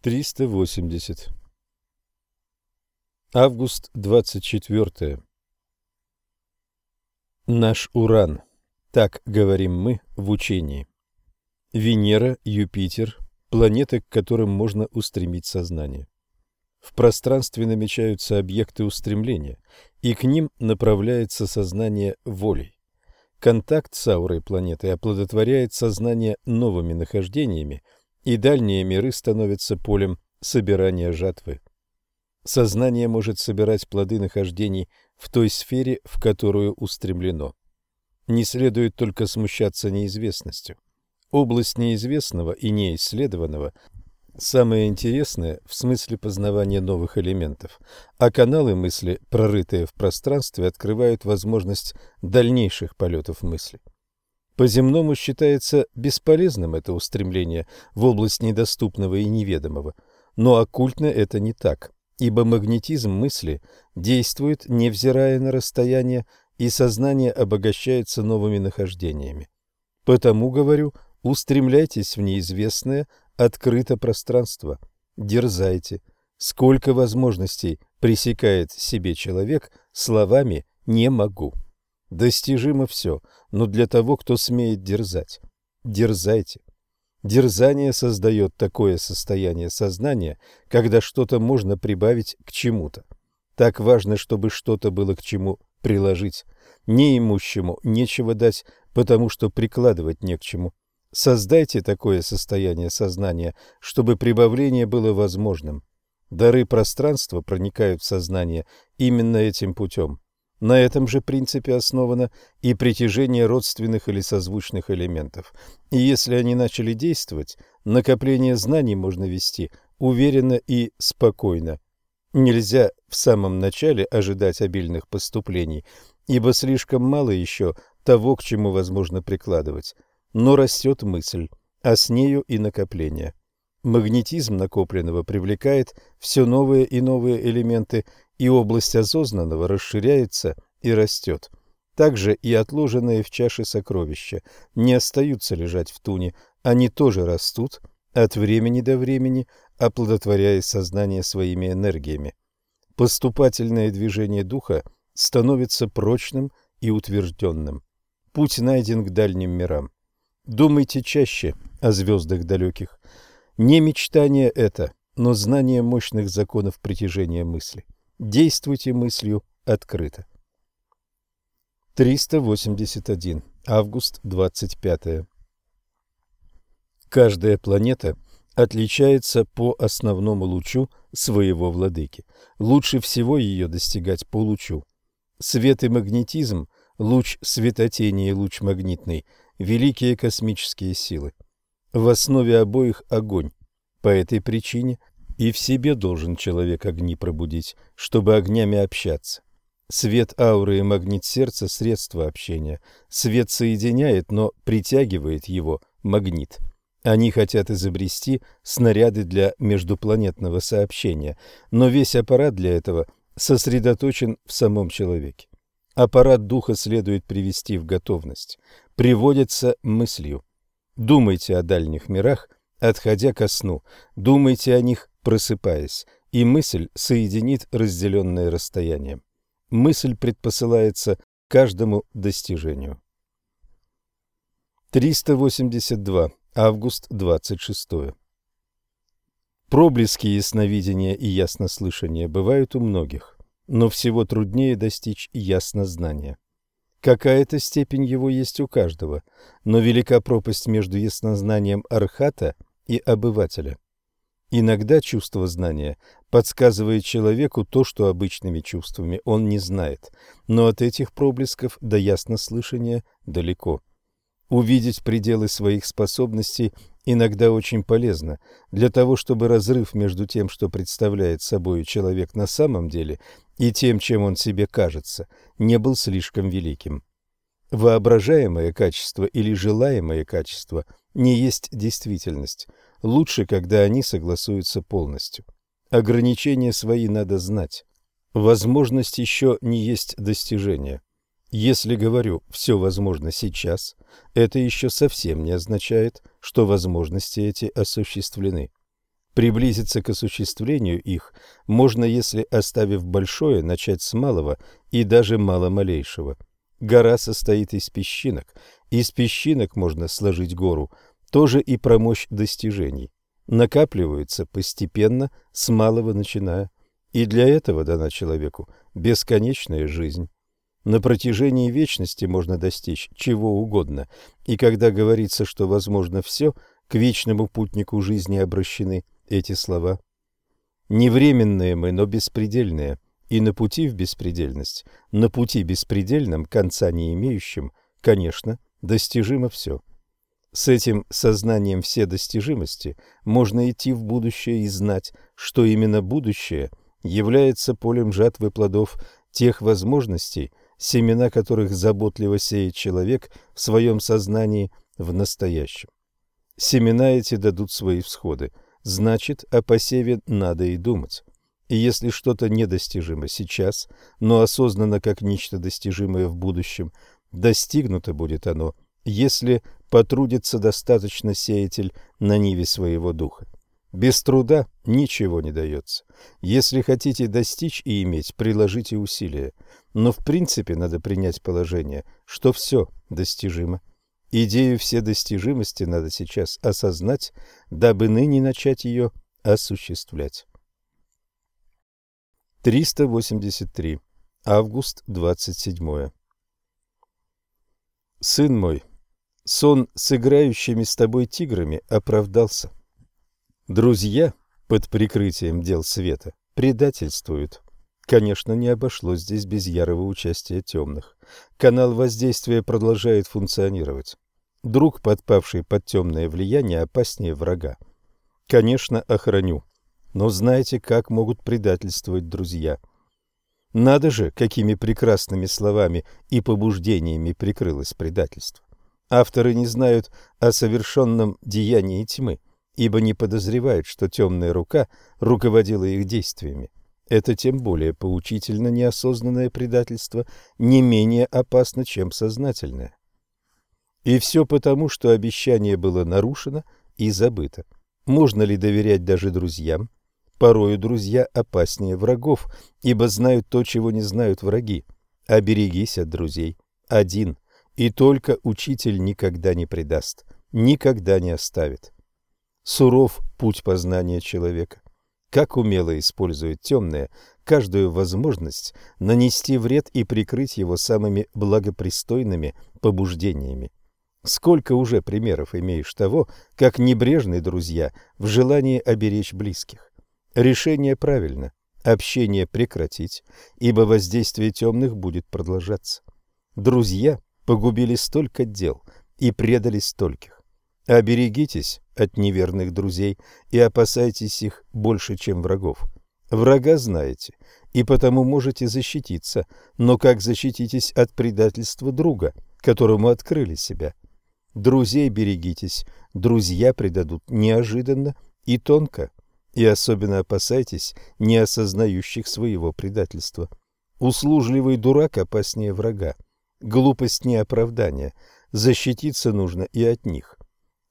380. Август 24. Наш Уран. Так говорим мы в учении. Венера, Юпитер – планеты, к которым можно устремить сознание. В пространстве намечаются объекты устремления, и к ним направляется сознание волей. Контакт с аурой планеты оплодотворяет сознание новыми нахождениями – и дальние миры становятся полем собирания жатвы. Сознание может собирать плоды нахождений в той сфере, в которую устремлено. Не следует только смущаться неизвестностью. Область неизвестного и неисследованного самое интересное в смысле познавания новых элементов, а каналы мысли, прорытые в пространстве, открывают возможность дальнейших полетов мысли. По-земному считается бесполезным это устремление в область недоступного и неведомого, но оккультно это не так, ибо магнетизм мысли действует, невзирая на расстояние, и сознание обогащается новыми нахождениями. Потому, говорю, устремляйтесь в неизвестное, открыто пространство, дерзайте. Сколько возможностей пресекает себе человек словами «не могу». Достижимо все, но для того, кто смеет дерзать. Дерзайте. Дерзание создает такое состояние сознания, когда что-то можно прибавить к чему-то. Так важно, чтобы что-то было к чему приложить. Неимущему нечего дать, потому что прикладывать не к чему. Создайте такое состояние сознания, чтобы прибавление было возможным. Дары пространства проникают в сознание именно этим путем. На этом же принципе основано и притяжение родственных или созвучных элементов. И если они начали действовать, накопление знаний можно вести уверенно и спокойно. Нельзя в самом начале ожидать обильных поступлений, ибо слишком мало еще того, к чему возможно прикладывать. Но растет мысль, а с нею и накопление. Магнетизм накопленного привлекает все новые и новые элементы и область осознанного расширяется и растет. Также и отложенные в чаше сокровища не остаются лежать в туне, они тоже растут от времени до времени, оплодотворяя сознание своими энергиями. Поступательное движение духа становится прочным и утвержденным. Путь найден к дальним мирам. Думайте чаще о звездах далеких. Не мечтание это, но знание мощных законов притяжения мысли. Действуйте мыслью открыто. 381. Август 25. Каждая планета отличается по основному лучу своего владыки. Лучше всего ее достигать по лучу. Свет и магнетизм, луч светотени и луч магнитный – великие космические силы. В основе обоих огонь. По этой причине и в себе должен человек огни пробудить, чтобы огнями общаться. Свет ауры и магнит сердца – средство общения. Свет соединяет, но притягивает его магнит. Они хотят изобрести снаряды для междупланетного сообщения, но весь аппарат для этого сосредоточен в самом человеке. Аппарат духа следует привести в готовность. Приводится мыслью. Думайте о дальних мирах, отходя ко сну. Думайте о них просыпаясь, и мысль соединит разделенное расстояние. Мысль предпосылается каждому достижению. 382. Август 26. Проблески ясновидения и яснослышания бывают у многих, но всего труднее достичь яснознания. Какая-то степень его есть у каждого, но велика пропасть между яснознанием архата и обывателя. Иногда чувство знания подсказывает человеку то, что обычными чувствами он не знает, но от этих проблесков до яснослышания далеко. Увидеть пределы своих способностей иногда очень полезно, для того, чтобы разрыв между тем, что представляет собой человек на самом деле, и тем, чем он себе кажется, не был слишком великим. Воображаемое качество или желаемое качество не есть действительность – Лучше, когда они согласуются полностью. Ограничения свои надо знать. Возможность еще не есть достижение. Если говорю «все возможно сейчас», это еще совсем не означает, что возможности эти осуществлены. Приблизиться к осуществлению их можно, если, оставив большое, начать с малого и даже маломалейшего. Гора состоит из песчинок. Из песчинок можно сложить гору. Тоже и про мощь достижений. Накапливаются постепенно, с малого начиная. И для этого дана человеку бесконечная жизнь. На протяжении вечности можно достичь чего угодно, и когда говорится, что возможно все, к вечному путнику жизни обращены – эти слова. Не временные мы, но беспредельные, и на пути в беспредельность, на пути беспредельном, конца не имеющем, конечно, достижимо все. С этим сознанием все достижимости можно идти в будущее и знать, что именно будущее является полем жатвы плодов тех возможностей, семена которых заботливо сеет человек в своем сознании в настоящем. Семена эти дадут свои всходы – значит, о посеве надо и думать. И если что-то недостижимо сейчас, но осознанно как нечто достижимое в будущем, достигнуто будет оно, если потрудится достаточно сеятель на ниве своего духа. Без труда ничего не дается. Если хотите достичь и иметь, приложите усилия. Но в принципе надо принять положение, что все достижимо. Идею вседостижимости надо сейчас осознать, дабы ныне начать ее осуществлять. 383. Август 27. Сын мой, сон с играющими с тобой тиграми оправдался. Друзья под прикрытием дел света предательствуют. Конечно, не обошлось здесь без ярого участия темных. Канал воздействия продолжает функционировать. Друг, подпавший под темное влияние, опаснее врага. Конечно, охраню. Но знаете, как могут предательствовать друзья. Надо же, какими прекрасными словами и побуждениями прикрылось предательство. Авторы не знают о совершенном деянии тьмы, ибо не подозревают, что темная рука руководила их действиями. Это тем более поучительно неосознанное предательство, не менее опасно, чем сознательное. И все потому, что обещание было нарушено и забыто. Можно ли доверять даже друзьям? Порою друзья опаснее врагов, ибо знают то, чего не знают враги. Оберегись от друзей. Один. И только учитель никогда не предаст, никогда не оставит. Суров путь познания человека как умело использует темное каждую возможность нанести вред и прикрыть его самыми благопристойными побуждениями. Сколько уже примеров имеешь того, как небрежны друзья в желании оберечь близких. Решение правильно, общение прекратить, ибо воздействие темных будет продолжаться. Друзья погубили столько дел и предали стольких. Оберегитесь от неверных друзей и опасайтесь их больше, чем врагов. Врага знаете, и потому можете защититься, но как защититесь от предательства друга, которому открыли себя? Друзей берегитесь, друзья предадут неожиданно и тонко, и особенно опасайтесь неосознающих своего предательства. Услужливый дурак опаснее врага, глупость не оправдание, защититься нужно и от них.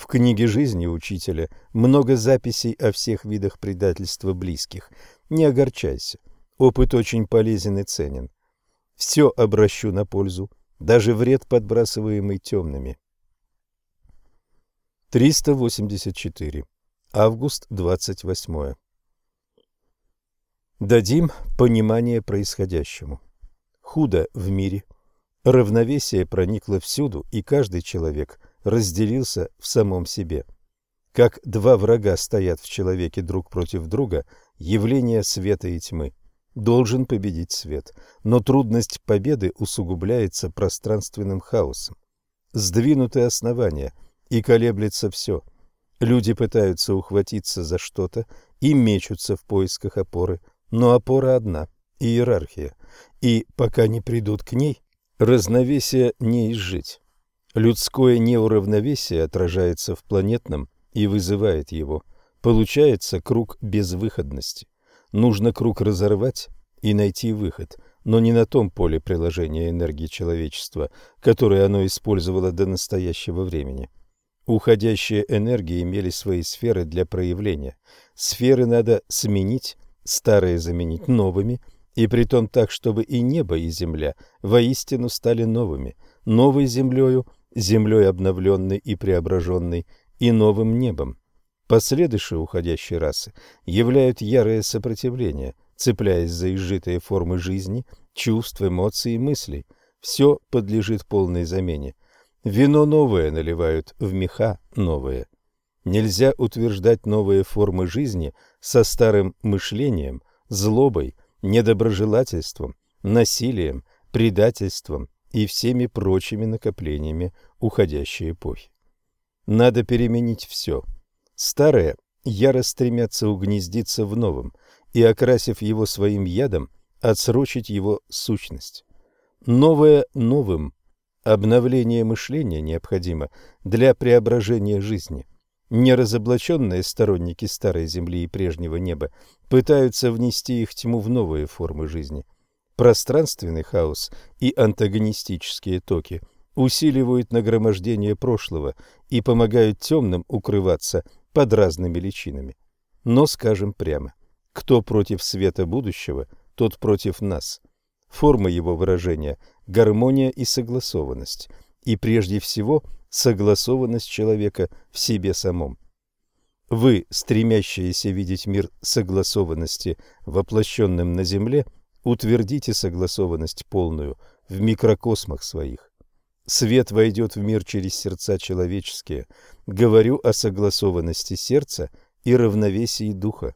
В книге жизни учителя много записей о всех видах предательства близких. Не огорчайся. Опыт очень полезен и ценен. Все обращу на пользу, даже вред, подбрасываемый темными. 384. Август 28. Дадим понимание происходящему. Худо в мире. Равновесие проникло всюду, и каждый человек – разделился в самом себе. Как два врага стоят в человеке друг против друга, явление света и тьмы. Должен победить свет, но трудность победы усугубляется пространственным хаосом. Сдвинуты основания, и колеблется все. Люди пытаются ухватиться за что-то и мечутся в поисках опоры, но опора одна – иерархия, и пока не придут к ней, разновесие не изжить. Людское неуравновесие отражается в планетном и вызывает его. Получается круг безвыходности. Нужно круг разорвать и найти выход, но не на том поле приложения энергии человечества, которое оно использовало до настоящего времени. Уходящие энергии имели свои сферы для проявления. Сферы надо сменить, старые заменить новыми, и притом так, чтобы и небо, и земля воистину стали новыми, новой землею, землей обновленной и преображенной, и новым небом. Последующие уходящей расы являют ярое сопротивление, цепляясь за изжитые формы жизни, чувств, эмоций и мыслей. Все подлежит полной замене. Вино новое наливают в меха новые. Нельзя утверждать новые формы жизни со старым мышлением, злобой, недоброжелательством, насилием, предательством и всеми прочими накоплениями уходящей эпохи. Надо переменить все – Старые яро стремятся угнездиться в новом и, окрасив его своим ядом, отсрочить его сущность. Новое новым. Обновление мышления необходимо для преображения жизни. Неразоблаченные сторонники старой земли и прежнего неба пытаются внести их тьму в новые формы жизни. Пространственный хаос и антагонистические токи усиливают нагромождение прошлого и помогают темным укрываться под разными личинами. Но скажем прямо, кто против света будущего, тот против нас. Форма его выражения – гармония и согласованность, и прежде всего согласованность человека в себе самом. Вы, стремящиеся видеть мир согласованности, воплощенным на Земле, утвердите согласованность полную в микрокосмах своих. Свет войдет в мир через сердца человеческие. Говорю о согласованности сердца и равновесии духа.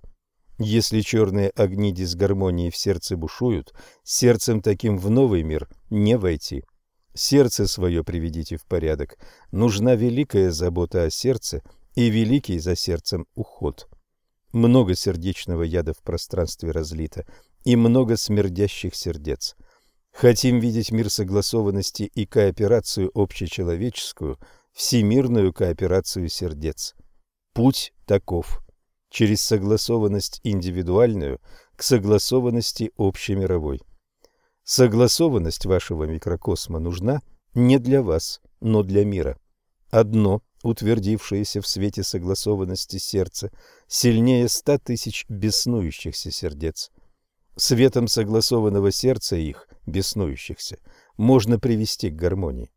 Если черные огни дисгармонии в сердце бушуют, сердцем таким в новый мир не войти. Сердце свое приведите в порядок. Нужна великая забота о сердце и великий за сердцем уход. Много сердечного яда в пространстве разлито, и много смердящих сердец. Хотим видеть мир согласованности и кооперацию общечеловеческую, всемирную кооперацию сердец. Путь таков. Через согласованность индивидуальную к согласованности общемировой. Согласованность вашего микрокосма нужна не для вас, но для мира. Одно, утвердившееся в свете согласованности сердца, сильнее ста тысяч беснующихся сердец. Светом согласованного сердца их, беснующихся, можно привести к гармонии.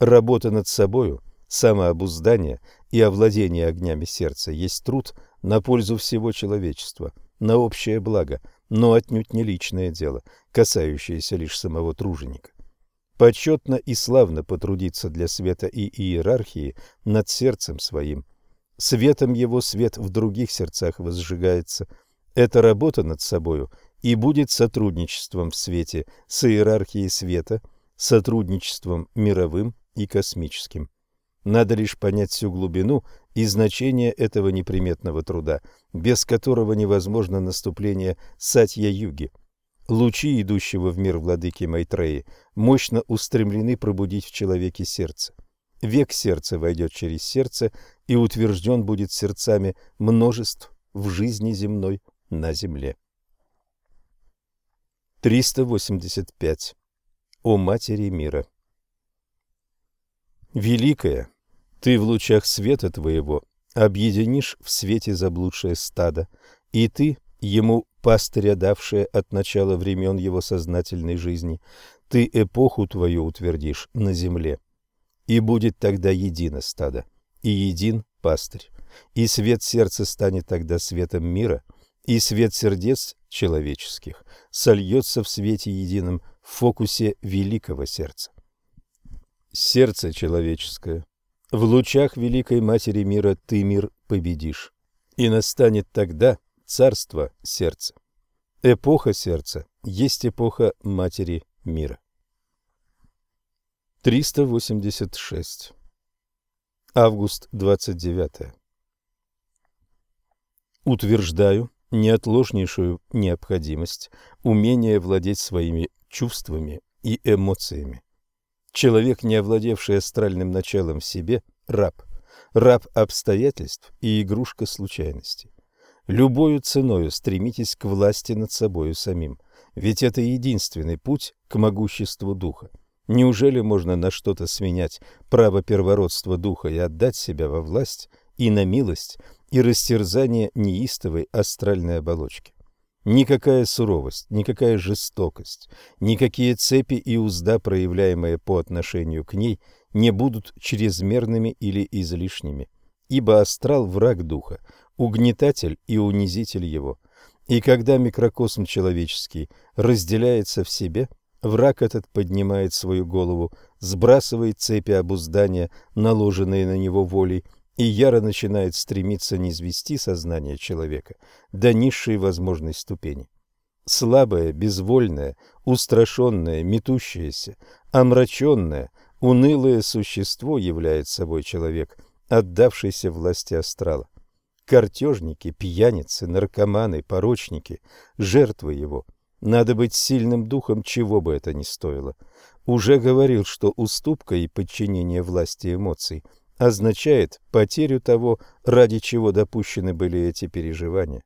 Работа над собою, самообуздание и овладение огнями сердца есть труд на пользу всего человечества, на общее благо, но отнюдь не личное дело, касающееся лишь самого труженика. Почетно и славно потрудиться для света и иерархии над сердцем своим. Светом его свет в других сердцах возжигается. Эта работа над собою – и будет сотрудничеством в свете с иерархией света, сотрудничеством мировым и космическим. Надо лишь понять всю глубину и значение этого неприметного труда, без которого невозможно наступление Сатья-юги. Лучи идущего в мир владыки Майтреи мощно устремлены пробудить в человеке сердце. Век сердца войдет через сердце и утвержден будет сердцами множеств в жизни земной на земле. 385. О Матери мира. Великая, ты в лучах света твоего объединишь в свете заблудшее стадо, и ты, ему пастыря давшая от начала времен его сознательной жизни, ты эпоху твою утвердишь на земле. И будет тогда едино стадо, и един пастырь, и свет сердца станет тогда светом мира, и свет сердец человеческих сольется в свете едином в фокусе великого сердца. Сердце человеческое. В лучах великой Матери мира ты мир победишь, и настанет тогда царство сердца. Эпоха сердца есть эпоха Матери мира. 386. Август 29. Утверждаю, неотложнейшую необходимость умения владеть своими чувствами и эмоциями. Человек, не овладевший астральным началом в себе, раб, раб обстоятельств и игрушка случайностей. Любою ценою стремитесь к власти над собою самим, ведь это единственный путь к могуществу духа. Неужели можно на что-то сменять право первородства духа и отдать себя во власть и на милость и растерзание неистовой астральной оболочки? Никакая суровость, никакая жестокость, никакие цепи и узда, проявляемые по отношению к ней, не будут чрезмерными или излишними, ибо астрал – враг духа, угнетатель и унизитель его. И когда микрокосм человеческий разделяется в себе, враг этот поднимает свою голову, сбрасывает цепи обуздания, наложенные на него волей, и яро начинает стремиться низвести сознание человека до низшей возможной ступени. Слабое, безвольное, устрашенное, метущееся, омраченное, унылое существо является собой человек, отдавшийся власти астрала. Картежники, пьяницы, наркоманы, порочники, жертвы его. Надо быть сильным духом, чего бы это ни стоило. Уже говорил, что уступка и подчинение власти эмоций – означает потерю того, ради чего допущены были эти переживания.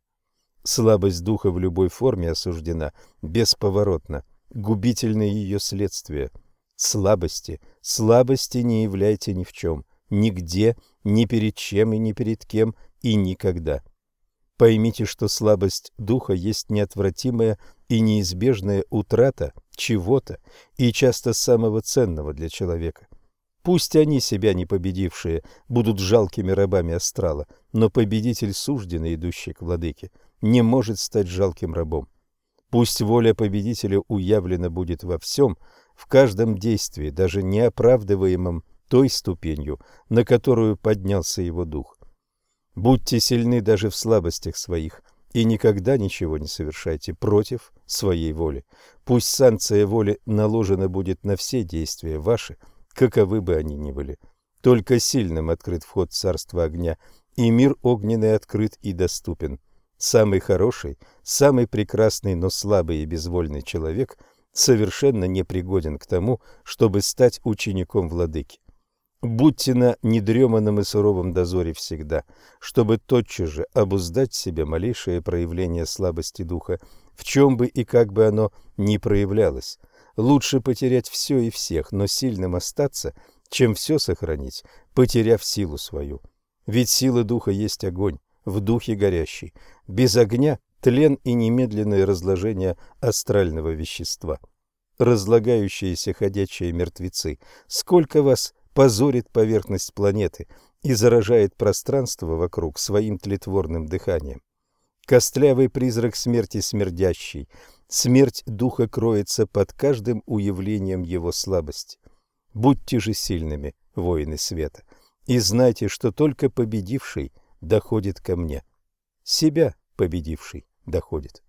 Слабость духа в любой форме осуждена бесповоротно, губительно ее следствие. Слабости, слабости не являйте ни в чем, нигде, ни перед чем и ни перед кем и никогда. Поймите, что слабость духа есть неотвратимая и неизбежная утрата чего-то и часто самого ценного для человека. Пусть они, себя не победившие, будут жалкими рабами астрала, но победитель сужденный, идущий к владыке, не может стать жалким рабом. Пусть воля победителя уявлена будет во всем, в каждом действии, даже неоправдываемом той ступенью, на которую поднялся его дух. Будьте сильны даже в слабостях своих, и никогда ничего не совершайте против своей воли. Пусть санкция воли наложена будет на все действия ваши – каковы бы они ни были. Только сильным открыт вход в царство огня, и мир огненный открыт и доступен. Самый хороший, самый прекрасный, но слабый и безвольный человек совершенно непригоден к тому, чтобы стать учеником владыки. Будьте на недреманном и суровом дозоре всегда, чтобы тотчас же обуздать в себе малейшее проявление слабости духа, в чем бы и как бы оно ни проявлялось. Лучше потерять все и всех, но сильным остаться, чем все сохранить, потеряв силу свою. Ведь сила духа есть огонь, в духе горящий. Без огня тлен и немедленное разложение астрального вещества. Разлагающиеся ходячие мертвецы, сколько вас позорит поверхность планеты и заражает пространство вокруг своим тлетворным дыханием. Костлявый призрак смерти смердящий – Смерть духа кроется под каждым уявлением его слабости. Будьте же сильными, воины света, и знайте, что только победивший доходит ко мне. Себя победивший доходит.